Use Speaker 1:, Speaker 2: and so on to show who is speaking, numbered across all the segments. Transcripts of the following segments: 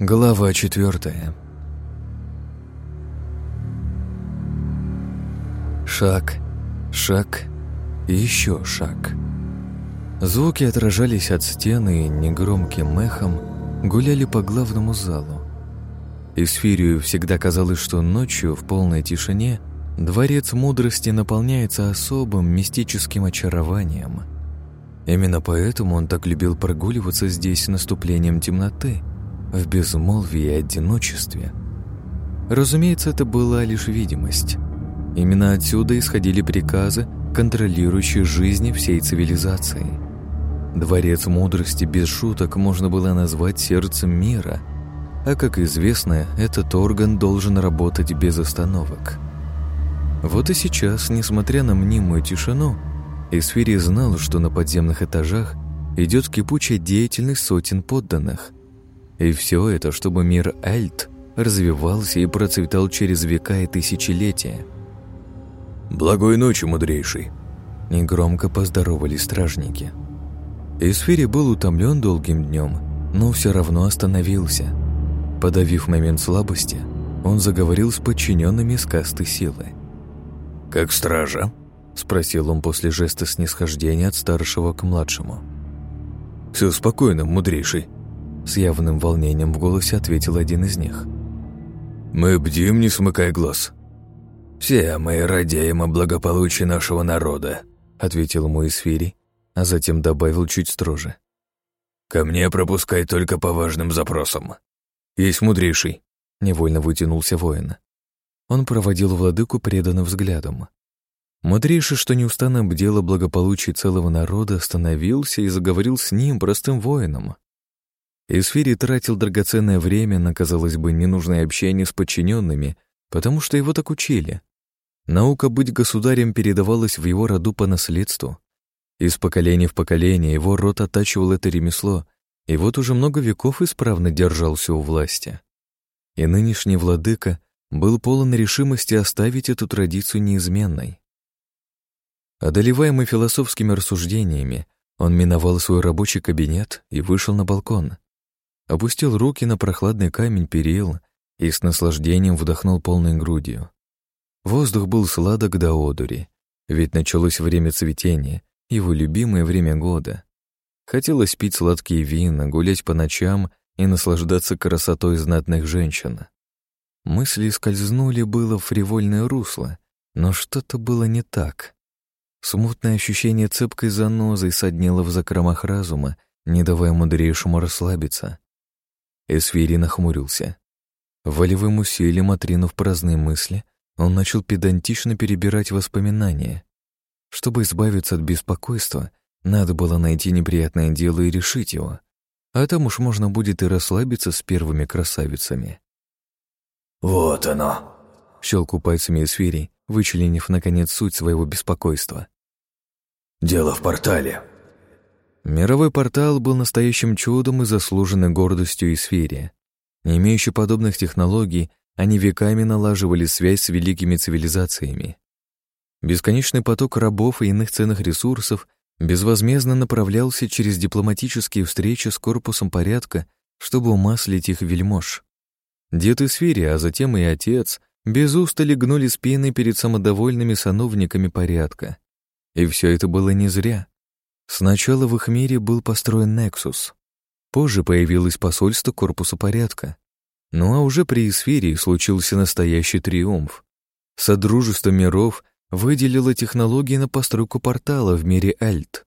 Speaker 1: Глава четвертая. Шаг, шаг еще шаг. Звуки отражались от стены и негромким эхом гуляли по главному залу. Исфирию всегда казалось, что ночью в полной тишине дворец мудрости наполняется особым мистическим очарованием. Именно поэтому он так любил прогуливаться здесь с наступлением темноты – в безмолвии и одиночестве. Разумеется, это была лишь видимость. Именно отсюда исходили приказы, контролирующие жизни всей цивилизации. Дворец мудрости без шуток можно было назвать сердцем мира, а, как известно, этот орган должен работать без остановок. Вот и сейчас, несмотря на мнимую тишину, Исфири знал, что на подземных этажах идет кипучая деятельность сотен подданных – и все это, чтобы мир Эльт развивался и процветал через века и тысячелетия.
Speaker 2: «Благой ночи, мудрейший!»
Speaker 1: Негромко поздоровались стражники. Исфири был утомлен долгим днем, но все равно остановился. Подавив момент слабости, он заговорил с подчиненными с касты силы.
Speaker 2: «Как стража?»
Speaker 1: — спросил он после жеста снисхождения от старшего к младшему.
Speaker 2: «Все спокойно, мудрейший»,
Speaker 1: с явным волнением в голосе ответил один из них.
Speaker 2: «Мы бдим, не смыкай глаз».
Speaker 3: «Все мы радеем о благополучии нашего народа», —
Speaker 1: ответил ему Исфирий, а затем добавил чуть строже.
Speaker 3: «Ко мне пропускай только по важным запросам».
Speaker 2: «Есть мудрейший», —
Speaker 1: невольно вытянулся воин. Он проводил владыку преданным взглядом. Мудрейший, что неустанно бдел о благополучии целого народа, остановился и заговорил с ним, простым воином. Исфири тратил драгоценное время на, казалось бы, ненужное общение с подчиненными, потому что его так учили. Наука быть государем передавалась в его роду по наследству. Из поколения в поколение его род оттачивал это ремесло, и вот уже много веков исправно держался у власти. И нынешний владыка был полон решимости оставить эту традицию неизменной. Одолеваемый философскими рассуждениями, он миновал свой рабочий кабинет и вышел на балкон опустил руки на прохладный камень перил и с наслаждением вдохнул полной грудью. Воздух был сладок до одури, ведь началось время цветения, его любимое время года. Хотелось пить сладкие вина, гулять по ночам и наслаждаться красотой знатных женщин. Мысли скользнули было в фривольное русло, но что-то было не так. Смутное ощущение цепкой занозой соднило в закромах разума, не давая мудрейшему расслабиться. Эсфири нахмурился. Волевым усилием отринув праздные мысли, он начал педантично перебирать воспоминания. Чтобы избавиться от беспокойства, надо было найти неприятное дело и решить его. А там уж можно будет и расслабиться с первыми красавицами.
Speaker 3: «Вот оно!»
Speaker 1: — щелку пальцами Эсфири, вычленив, наконец, суть своего беспокойства.
Speaker 3: «Дело в портале.
Speaker 1: Мировой портал был настоящим чудом и заслуженной гордостью и сфере. Не имеющий подобных технологий, они веками налаживали связь с великими цивилизациями. Бесконечный поток рабов и иных ценных ресурсов безвозмездно направлялся через дипломатические встречи с корпусом порядка, чтобы умаслить их вельмож. Дед и Сфири, а затем и отец, без устали гнули спины перед самодовольными сановниками порядка. И все это было не зря. Сначала в их мире был построен Нексус. Позже появилось посольство Корпуса порядка. Ну а уже при Эсфирии случился настоящий триумф. Содружество миров выделило технологии на постройку портала в мире Альт.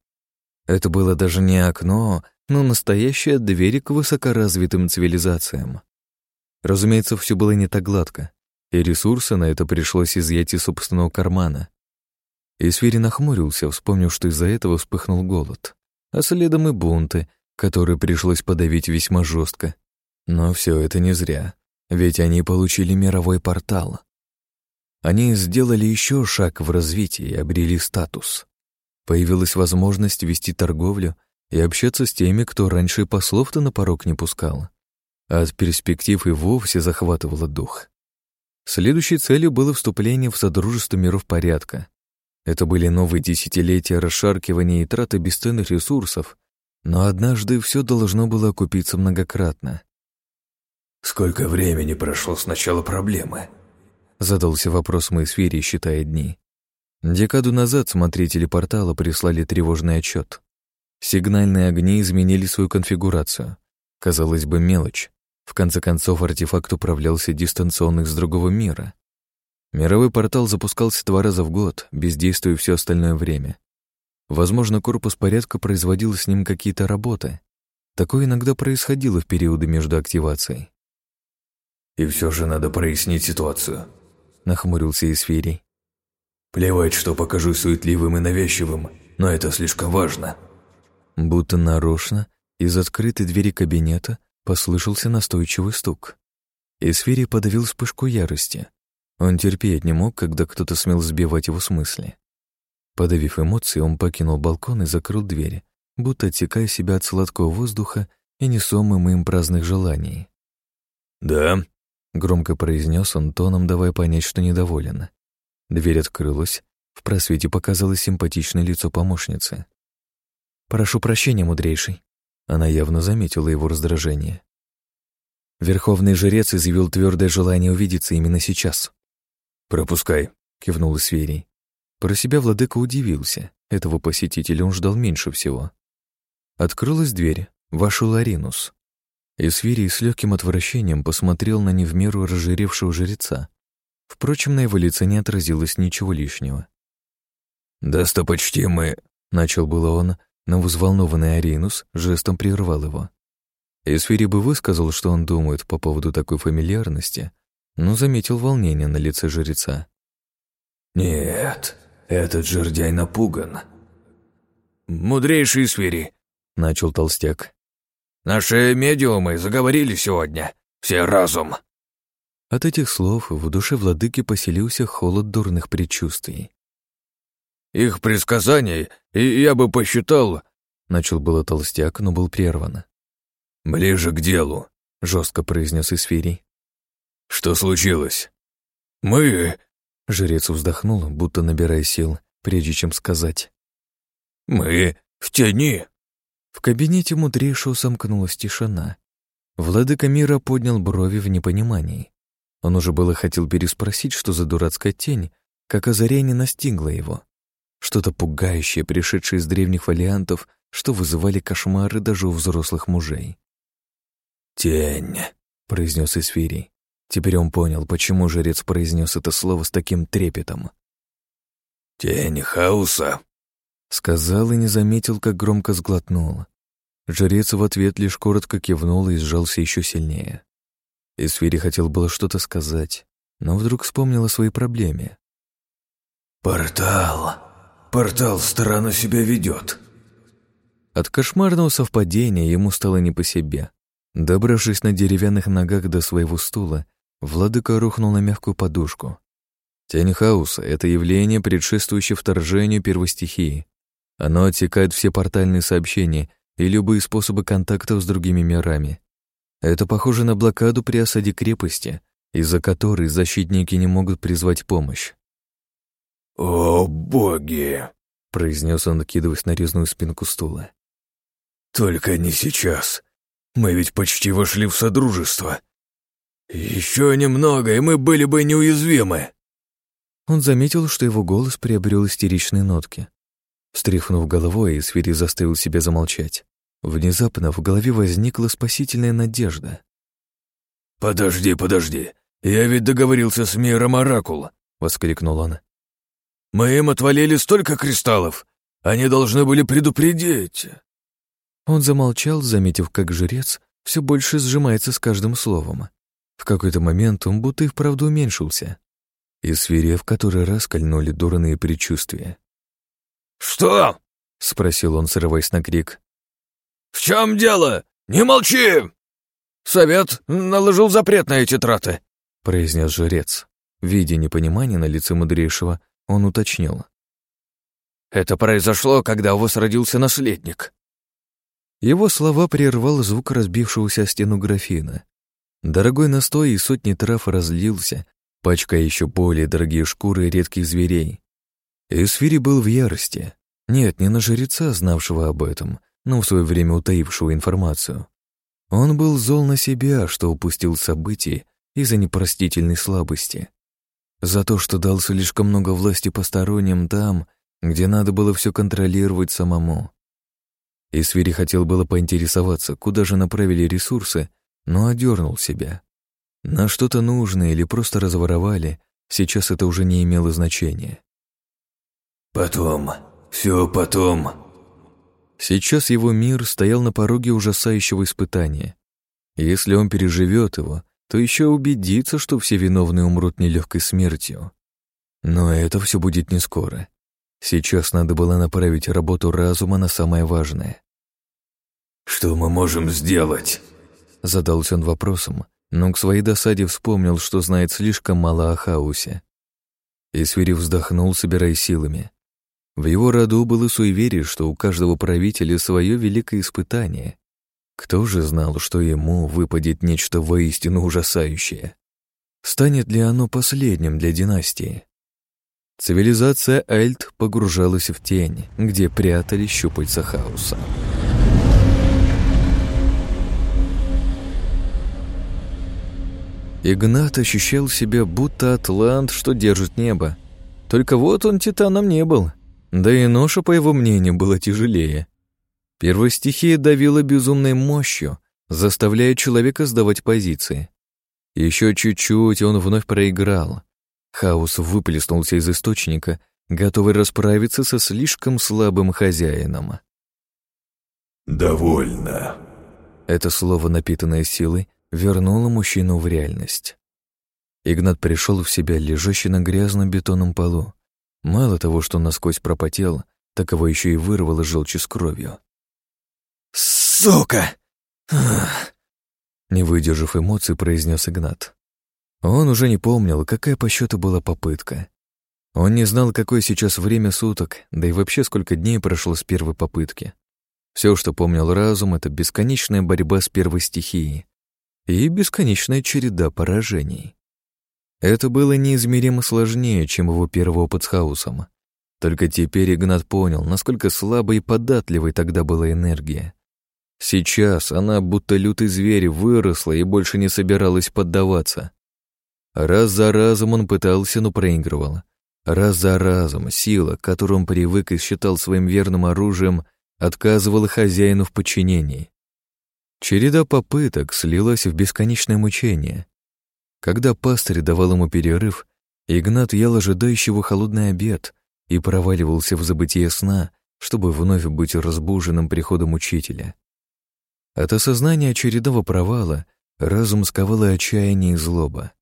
Speaker 1: Это было даже не окно, но настоящая дверь к высокоразвитым цивилизациям. Разумеется, все было не так гладко, и ресурсы на это пришлось изъять из собственного кармана. Исфири нахмурился, вспомнив, что из-за этого вспыхнул голод, а следом и бунты, которые пришлось подавить весьма жестко. Но все это не зря, ведь они получили мировой портал. Они сделали еще шаг в развитии и обрели статус. Появилась возможность вести торговлю и общаться с теми, кто раньше послов-то на порог не пускал. От перспектив и вовсе захватывало дух. Следующей целью было вступление в Содружество миров порядка, это были новые десятилетия расшаркивания и траты бесценных ресурсов, но однажды все должно было окупиться многократно.
Speaker 3: Сколько времени прошло с начала проблемы?
Speaker 1: Задался вопрос Мэйсфири, считая дни. Декаду назад смотрители портала прислали тревожный отчет. Сигнальные огни изменили свою конфигурацию. Казалось бы, мелочь. В конце концов, артефакт управлялся дистанционно с другого мира. Мировой портал запускался два раза в год, бездействуя все остальное время. Возможно, корпус порядка производил с ним какие-то работы. Такое иногда происходило в периоды между активацией.
Speaker 3: «И все же надо прояснить ситуацию», — нахмурился Исфирий. «Плевать, что покажусь суетливым и навязчивым, но это слишком важно».
Speaker 1: Будто нарочно из открытой двери кабинета послышался настойчивый стук. Исфирий подавил вспышку ярости. Он терпеть не мог, когда кто-то смел сбивать его с мысли. Подавив эмоции, он покинул балкон и закрыл дверь, будто отсекая себя от сладкого воздуха и несомым им праздных желаний.
Speaker 3: «Да», —
Speaker 1: громко произнес он тоном, давая понять, что недоволен. Дверь открылась, в просвете показалось симпатичное лицо помощницы. «Прошу прощения, мудрейший». Она явно заметила его раздражение. Верховный жрец изъявил твердое желание увидеться именно сейчас.
Speaker 3: «Пропускай», — кивнул Сверий.
Speaker 1: Про себя владыка удивился. Этого посетителя он ждал меньше всего. Открылась дверь. Вошел Аринус. Исфирий с легким отвращением посмотрел на не в меру разжиревшего жреца. Впрочем, на его лице не отразилось ничего лишнего.
Speaker 3: «Достопочтимый», — начал было он, но взволнованный Аринус жестом прервал его.
Speaker 1: Исфирий бы высказал, что он думает по поводу такой фамильярности, но заметил волнение на лице жреца.
Speaker 3: «Нет, этот жердяй напуган».
Speaker 2: «Мудрейший Исфирий», — начал толстяк. «Наши медиумы заговорили сегодня. Все разум».
Speaker 1: От этих слов в душе владыки поселился холод дурных предчувствий.
Speaker 2: «Их предсказаний, и я бы посчитал...»
Speaker 1: Начал было толстяк, но был прерван.
Speaker 3: «Ближе к делу», —
Speaker 1: жестко произнес Исфирий.
Speaker 3: «Что случилось?»
Speaker 2: «Мы...»
Speaker 1: Жрец вздохнул, будто набирая сил, прежде чем сказать.
Speaker 2: «Мы в тени».
Speaker 1: В кабинете мудрейшего сомкнулась тишина. Владыка мира поднял брови в непонимании. Он уже было хотел переспросить, что за дурацкая тень, как озарение настигло его. Что-то пугающее, пришедшее из древних вариантов, что вызывали кошмары даже у взрослых мужей.
Speaker 3: «Тень», —
Speaker 1: произнес Исфирий. Теперь он понял, почему жрец произнес это слово с таким трепетом.
Speaker 3: «Тень хаоса», —
Speaker 1: сказал и не заметил, как громко сглотнул. Жрец в ответ лишь коротко кивнул и сжался еще сильнее. Исфири хотел было что-то сказать, но вдруг вспомнил о своей проблеме.
Speaker 3: «Портал! Портал странно себя ведет!»
Speaker 1: От кошмарного совпадения ему стало не по себе. Добравшись на деревянных ногах до своего стула, владыка рухнул на мягкую подушку. Тень хаоса — это явление, предшествующее вторжению первой стихии. Оно отсекает все портальные сообщения и любые способы контактов с другими мирами. Это похоже на блокаду при осаде крепости, из-за которой защитники не могут призвать помощь.
Speaker 3: «О, боги!»
Speaker 1: — произнес он, накидываясь на резную спинку стула.
Speaker 3: «Только не сейчас. Мы ведь почти вошли в Содружество. Еще немного, и мы были бы неуязвимы».
Speaker 1: Он заметил, что его голос приобрел истеричные нотки. Встряхнув головой, Исфири заставил себя замолчать. Внезапно в голове возникла спасительная надежда.
Speaker 3: «Подожди, подожди, я ведь договорился с миром Оракул», — воскликнул он. «Мы им отвалили столько кристаллов, они должны были предупредить».
Speaker 1: Он замолчал, заметив, как жрец все больше сжимается с каждым словом. В какой-то момент он будто и вправду уменьшился. И свире в который раз кольнули дурные предчувствия.
Speaker 2: «Что?»
Speaker 1: — спросил он, срываясь на крик.
Speaker 2: «В чем дело? Не молчи!» «Совет наложил запрет на эти траты», —
Speaker 1: произнес жрец. Видя непонимание на лице мудрейшего, он уточнил.
Speaker 2: «Это произошло, когда у вас родился наследник».
Speaker 1: Его слова прервал звук разбившегося о стену графина. Дорогой настой и сотни трав разлился, пачкая еще более дорогие шкуры редких зверей. Эсфири был в ярости. Нет, не на жреца, знавшего об этом, но в свое время утаившего информацию. Он был зол на себя, что упустил события из-за непростительной слабости. За то, что дал слишком много власти посторонним там, где надо было все контролировать самому. Исвири хотел было поинтересоваться, куда же направили ресурсы, но одернул себя. На что-то нужное или просто разворовали, сейчас это уже не имело значения.
Speaker 3: «Потом, все потом».
Speaker 1: Сейчас его мир стоял на пороге ужасающего испытания. Если он переживет его, то еще убедится, что все виновные умрут нелегкой смертью. Но это все будет не скоро. Сейчас надо было направить работу разума на самое важное.
Speaker 3: «Что мы можем сделать?»
Speaker 1: Задался он вопросом, но к своей досаде вспомнил, что знает слишком мало о хаосе. Исвири вздохнул, собирая силами. В его роду было суеверие, что у каждого правителя свое великое испытание. Кто же знал, что ему выпадет нечто воистину ужасающее? Станет ли оно последним для династии? Цивилизация Эльт погружалась в тень, где прятали щупальца хаоса. Игнат ощущал себя будто атлант, что держит небо. Только вот он титаном не был. Да и ноша, по его мнению, была тяжелее. Первая стихия давила безумной мощью, заставляя человека сдавать позиции. Еще чуть-чуть, и он вновь проиграл. Хаос выплеснулся из источника, готовый расправиться со слишком слабым хозяином.
Speaker 3: «Довольно».
Speaker 1: Это слово, напитанное силой, вернуло мужчину в реальность. Игнат пришел в себя, лежащий на грязном бетонном полу. Мало того, что насквозь пропотел, так его еще и вырвало желчи с кровью.
Speaker 2: «Сука!»
Speaker 1: Не выдержав эмоций, произнес Игнат. Он уже не помнил, какая по счету была попытка. Он не знал, какое сейчас время суток, да и вообще сколько дней прошло с первой попытки. Все, что помнил разум, это бесконечная борьба с первой стихией и бесконечная череда поражений. Это было неизмеримо сложнее, чем его первый опыт с хаосом. Только теперь Игнат понял, насколько слабой и податливой тогда была энергия. Сейчас она, будто лютый зверь, выросла и больше не собиралась поддаваться. Раз за разом он пытался, но проигрывал. Раз за разом сила, которую он привык и считал своим верным оружием, отказывала хозяину в подчинении. Череда попыток слилась в бесконечное мучение. Когда пастырь давал ему перерыв, Игнат ел ожидающего холодный обед и проваливался в забытие сна, чтобы вновь быть разбуженным приходом учителя. От осознания очередного провала разум сковало отчаяние и злоба.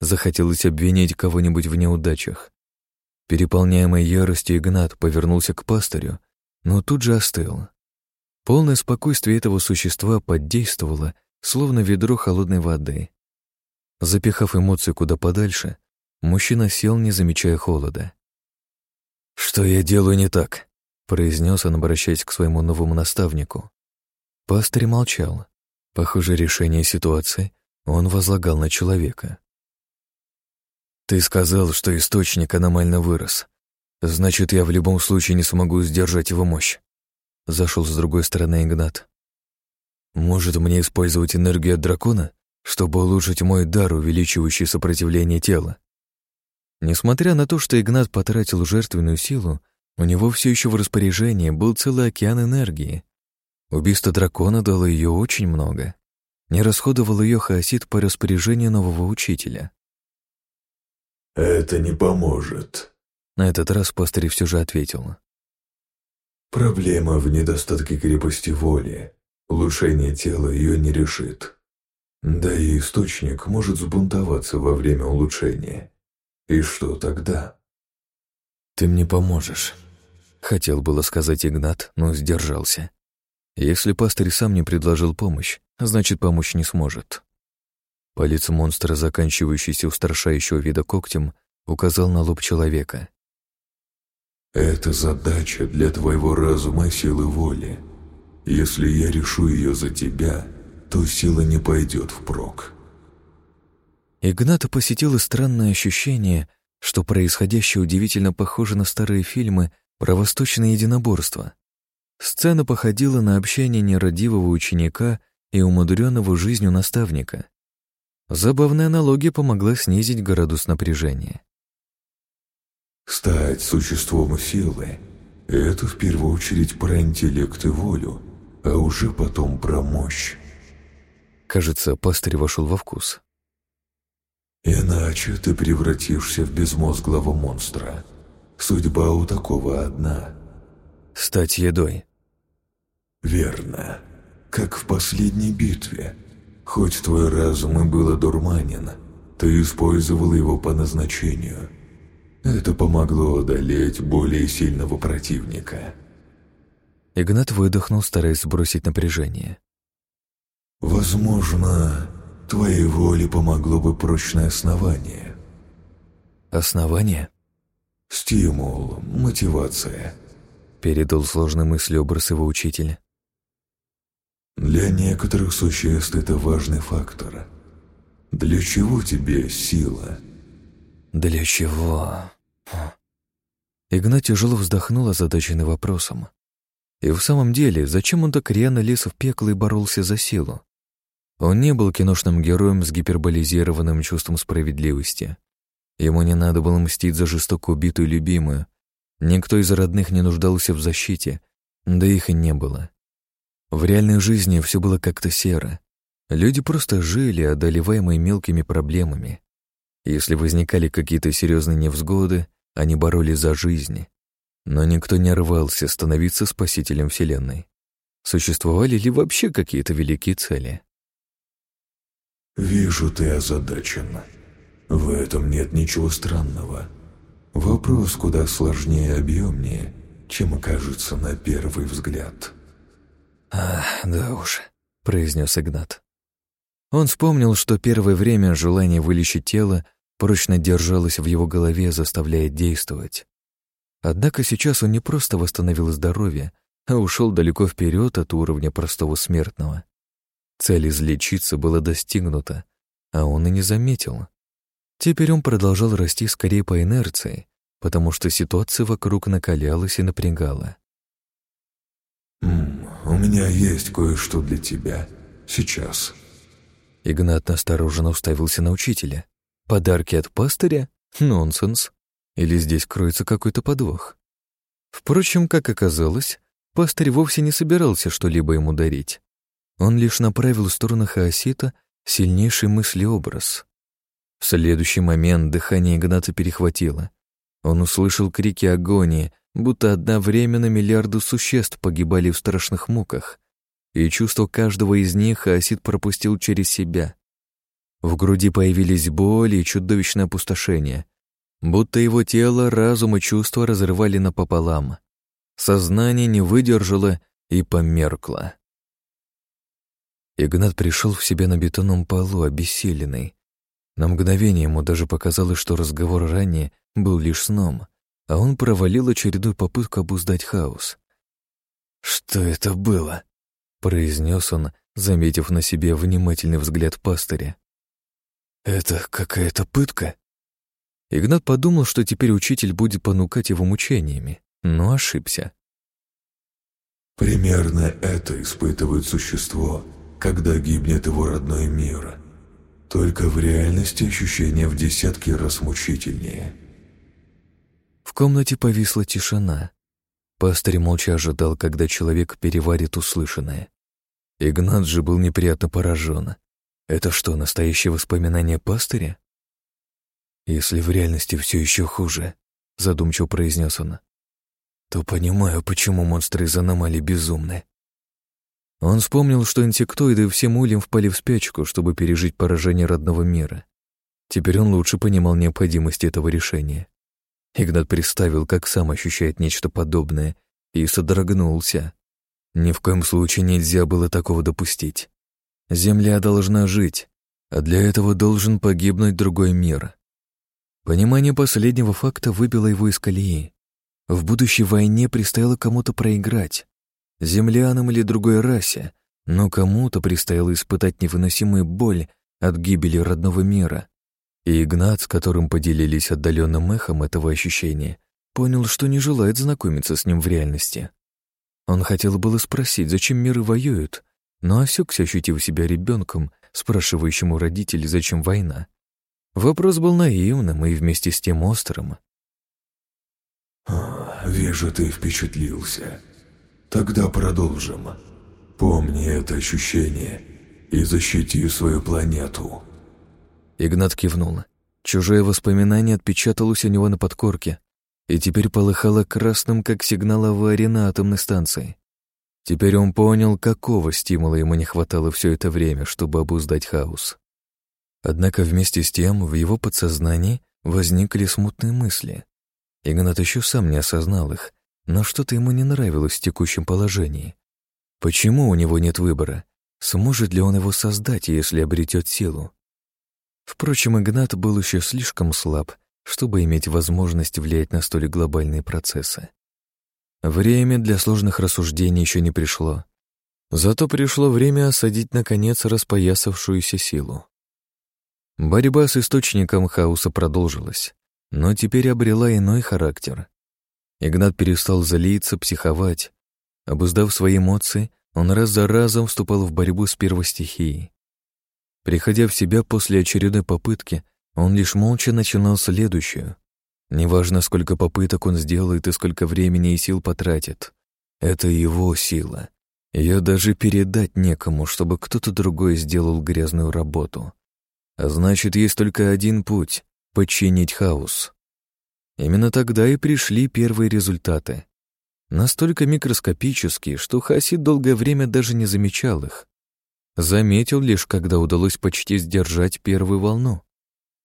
Speaker 1: Захотелось обвинить кого-нибудь в неудачах. Переполняемый яростью Игнат повернулся к пастырю, но тут же остыл. Полное спокойствие этого существа подействовало, словно ведро холодной воды. Запихав эмоции куда подальше, мужчина сел, не замечая холода. «Что я делаю не так?» — произнес он, обращаясь к своему новому наставнику. Пастырь молчал. Похоже, решение ситуации он возлагал на человека. «Ты сказал, что источник аномально вырос. Значит, я в любом случае не смогу сдержать его мощь». Зашел с другой стороны Игнат. «Может, мне использовать энергию от дракона?» чтобы улучшить мой дар, увеличивающий сопротивление тела. Несмотря на то, что Игнат потратил жертвенную силу, у него все еще в распоряжении был целый океан энергии. Убийство дракона дало ее очень много. Не расходовал ее хаосит по распоряжению нового учителя.
Speaker 3: «Это не поможет», —
Speaker 1: на этот раз пастырь все же ответил.
Speaker 3: «Проблема в недостатке крепости воли. Улучшение тела ее не решит. Да и источник может сбунтоваться во время улучшения. И что тогда?
Speaker 1: Ты мне поможешь. Хотел было сказать Игнат, но сдержался. Если пастырь сам не предложил помощь, значит, помочь не сможет. Палец монстра, заканчивающийся устрашающего вида когтем, указал на лоб человека.
Speaker 3: «Это задача для твоего разума и силы воли. Если я решу ее за тебя, то сила не пойдет впрок.
Speaker 1: Игната посетило странное ощущение, что происходящее удивительно похоже на старые фильмы про восточное единоборство. Сцена походила на общение нерадивого ученика и умудренного жизнью наставника. Забавная аналогия помогла снизить градус напряжения.
Speaker 3: Стать существом силы — это в первую очередь про интеллект и волю, а уже потом про мощь.
Speaker 1: Кажется, пастырь вошел во вкус.
Speaker 3: Иначе ты превратишься в безмозглого монстра. Судьба у такого одна.
Speaker 1: Стать едой.
Speaker 3: Верно. Как в последней битве. Хоть твой разум и был одурманен, ты использовал его по назначению. Это помогло одолеть более сильного противника.
Speaker 1: Игнат выдохнул, стараясь сбросить напряжение.
Speaker 3: Возможно, твоей воле помогло бы прочное основание.
Speaker 1: Основание?
Speaker 3: Стимул, мотивация.
Speaker 1: Передал сложные мысли образ его учителя.
Speaker 3: Для некоторых существ это важный фактор. Для чего тебе сила?
Speaker 1: Для чего? Игнат тяжело вздохнул, озадаченный вопросом. И в самом деле, зачем он так рьяно лез в пекло и боролся за силу? Он не был киношным героем с гиперболизированным чувством справедливости. Ему не надо было мстить за жестоко убитую любимую. Никто из родных не нуждался в защите, да их и не было. В реальной жизни все было как-то серо. Люди просто жили, одолеваемые мелкими проблемами. Если возникали какие-то серьезные невзгоды, они боролись за жизнь. Но никто не рвался становиться спасителем Вселенной. Существовали ли вообще какие-то великие цели?
Speaker 3: «Вижу, ты озадачен. В этом нет ничего странного. Вопрос куда сложнее и объемнее, чем окажется на первый взгляд».
Speaker 1: «А, да уж», — произнес Игнат. Он вспомнил, что первое время желание вылечить тело прочно держалось в его голове, заставляя действовать. Однако сейчас он не просто восстановил здоровье, а ушел далеко вперед от уровня простого смертного. Цель излечиться была достигнута, а он и не заметил. Теперь он продолжал расти скорее по инерции, потому что ситуация вокруг накалялась и напрягала.
Speaker 3: «М «У меня есть кое-что для тебя. Сейчас».
Speaker 1: Игнат настороженно уставился на учителя. «Подарки от пастыря? Нонсенс. Или здесь кроется какой-то подвох?» Впрочем, как оказалось, пастырь вовсе не собирался что-либо ему дарить. Он лишь направил в сторону Хаосита сильнейший мыслеобраз. В следующий момент дыхание Игната перехватило. Он услышал крики агонии, будто одновременно миллиарды существ погибали в страшных муках, и чувство каждого из них Асид пропустил через себя. В груди появились боли и чудовищное опустошение, будто его тело, разум и чувства разрывали напополам. Сознание не выдержало и померкло. Игнат пришел в себя на бетонном полу, обессиленный. На мгновение ему даже показалось, что разговор ранее был лишь сном а он провалил очередную попытку обуздать хаос. «Что это было?» — произнес он, заметив на себе внимательный взгляд пастыря. «Это какая-то пытка?» Игнат подумал, что теперь учитель будет понукать его мучениями, но ошибся.
Speaker 3: «Примерно это испытывает существо, когда гибнет его родной мир. Только в реальности ощущение в десятки раз мучительнее».
Speaker 1: В комнате повисла тишина. Пастырь молча ожидал, когда человек переварит услышанное. Игнат же был неприятно поражен. Это что, настоящее воспоминание пастыря? Если в реальности все еще хуже, задумчиво произнес он, то понимаю, почему монстры из аномалий безумны. Он вспомнил, что инсектоиды всем ульям впали в спячку, чтобы пережить поражение родного мира. Теперь он лучше понимал необходимость этого решения. Игнат представил, как сам ощущает нечто подобное, и содрогнулся. Ни в коем случае нельзя было такого допустить. Земля должна жить, а для этого должен погибнуть другой мир. Понимание последнего факта выбило его из колеи. В будущей войне предстояло кому-то проиграть. Землянам или другой расе, но кому-то предстояло испытать невыносимую боль от гибели родного мира. И Игнат, с которым поделились отдаленным эхом этого ощущения, понял, что не желает знакомиться с ним в реальности. Он хотел было спросить, зачем миры воюют, но осекся, ощутив себя ребенком, спрашивающим у родителей, зачем война. Вопрос был наивным и вместе с тем острым.
Speaker 3: А, «Вижу, ты впечатлился. Тогда продолжим. Помни это ощущение и защити свою планету».
Speaker 1: Игнат кивнул. Чужое воспоминание отпечаталось у него на подкорке и теперь полыхало красным, как сигнал аварии на атомной станции. Теперь он понял, какого стимула ему не хватало все это время, чтобы обуздать хаос. Однако вместе с тем в его подсознании возникли смутные мысли. Игнат еще сам не осознал их, но что-то ему не нравилось в текущем положении. Почему у него нет выбора? Сможет ли он его создать, если обретет силу? Впрочем, Игнат был еще слишком слаб, чтобы иметь возможность влиять на столь глобальные процессы. Время для сложных рассуждений еще не пришло. Зато пришло время осадить, наконец, распоясавшуюся силу. Борьба с источником хаоса продолжилась, но теперь обрела иной характер. Игнат перестал злиться, психовать. Обуздав свои эмоции, он раз за разом вступал в борьбу с первостихией. Приходя в себя после очередной попытки, он лишь молча начинал следующую. Неважно, сколько попыток он сделает и сколько времени и сил потратит. Это его сила. Ее даже передать некому, чтобы кто-то другой сделал грязную работу. А значит, есть только один путь — подчинить хаос. Именно тогда и пришли первые результаты. Настолько микроскопические, что Хасид долгое время даже не замечал их. Заметил лишь, когда удалось почти сдержать первую волну.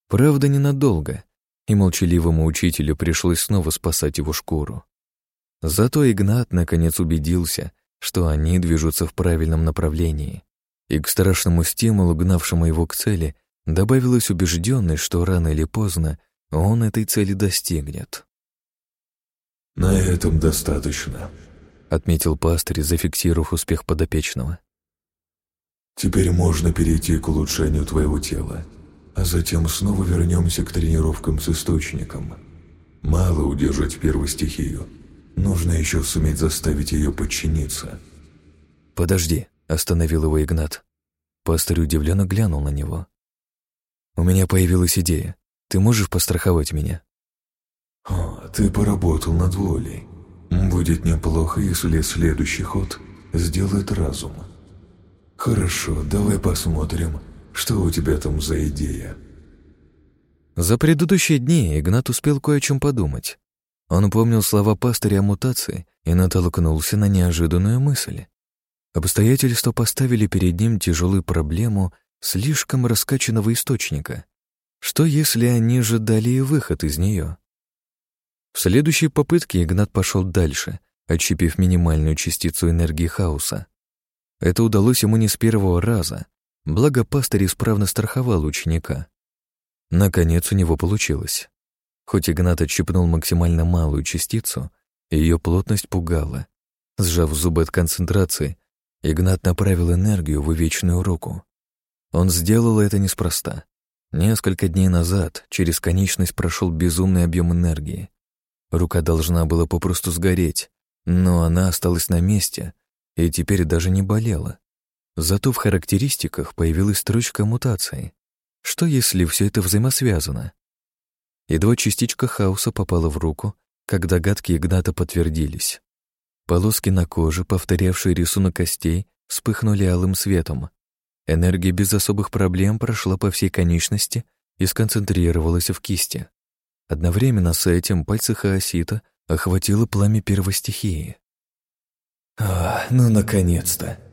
Speaker 1: Правда, ненадолго, и молчаливому учителю пришлось снова спасать его шкуру. Зато Игнат наконец убедился, что они движутся в правильном направлении, и к страшному стимулу, гнавшему его к цели, добавилась убежденность, что рано или поздно он этой цели достигнет.
Speaker 3: «На этом достаточно», —
Speaker 1: отметил пастырь, зафиксировав успех подопечного.
Speaker 3: «Теперь можно перейти к улучшению твоего тела а затем снова вернемся к тренировкам с источником. Мало удержать первую стихию. Нужно еще суметь заставить ее подчиниться.
Speaker 1: «Подожди», — остановил его Игнат. Пастырь удивленно глянул на него. «У меня появилась идея. Ты можешь постраховать меня?»
Speaker 3: «О, ты поработал над волей. Будет неплохо, если следующий ход сделает разум. Хорошо, давай посмотрим, что у тебя там за идея?»
Speaker 1: За предыдущие дни Игнат успел кое о чем подумать. Он помнил слова пастыря о мутации и натолкнулся на неожиданную мысль. Обстоятельства поставили перед ним тяжелую проблему слишком раскачанного источника. Что, если они же дали и выход из нее? В следующей попытке Игнат пошел дальше, отщепив минимальную частицу энергии хаоса. Это удалось ему не с первого раза, Благо пастырь исправно страховал ученика. Наконец у него получилось. Хоть Игнат отщипнул максимально малую частицу, ее плотность пугала. Сжав зубы от концентрации, Игнат направил энергию в вечную руку. Он сделал это неспроста. Несколько дней назад через конечность прошел безумный объем энергии. Рука должна была попросту сгореть, но она осталась на месте и теперь даже не болела. Зато в характеристиках появилась строчка мутации. Что если все это взаимосвязано? Едва частичка хаоса попала в руку, как догадки Игната подтвердились. Полоски на коже, повторявшие рисунок костей, вспыхнули алым светом. Энергия без особых проблем прошла по всей конечности и сконцентрировалась в кисти. Одновременно с этим пальцы хаосита охватило пламя первой стихии.
Speaker 2: «А, ну, наконец-то!»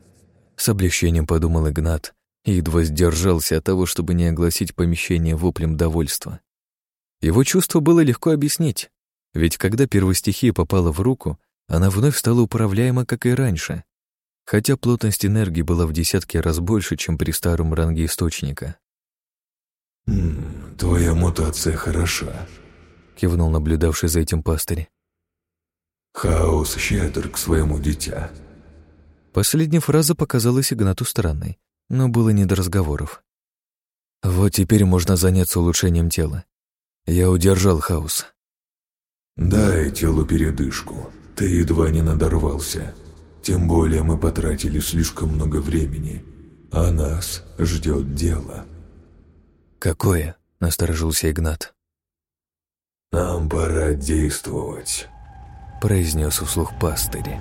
Speaker 1: С облегчением подумал Игнат и едва сдержался от того, чтобы не огласить помещение воплем довольства. Его чувство было легко объяснить, ведь когда первая стихия попала в руку, она вновь стала управляема, как и раньше, хотя плотность энергии была в десятки раз больше, чем при старом ранге источника.
Speaker 3: «М твоя мутация хороша», —
Speaker 1: кивнул наблюдавший за этим пастырь.
Speaker 3: «Хаос щедр к своему дитя».
Speaker 1: Последняя фраза показалась Игнату странной, но было не до разговоров. «Вот теперь можно заняться улучшением тела. Я удержал хаос».
Speaker 3: «Дай телу передышку. Ты едва не надорвался. Тем более мы потратили слишком много времени, а нас ждет дело».
Speaker 1: «Какое?» — насторожился Игнат.
Speaker 3: «Нам пора действовать», —
Speaker 1: произнес услух пастырь.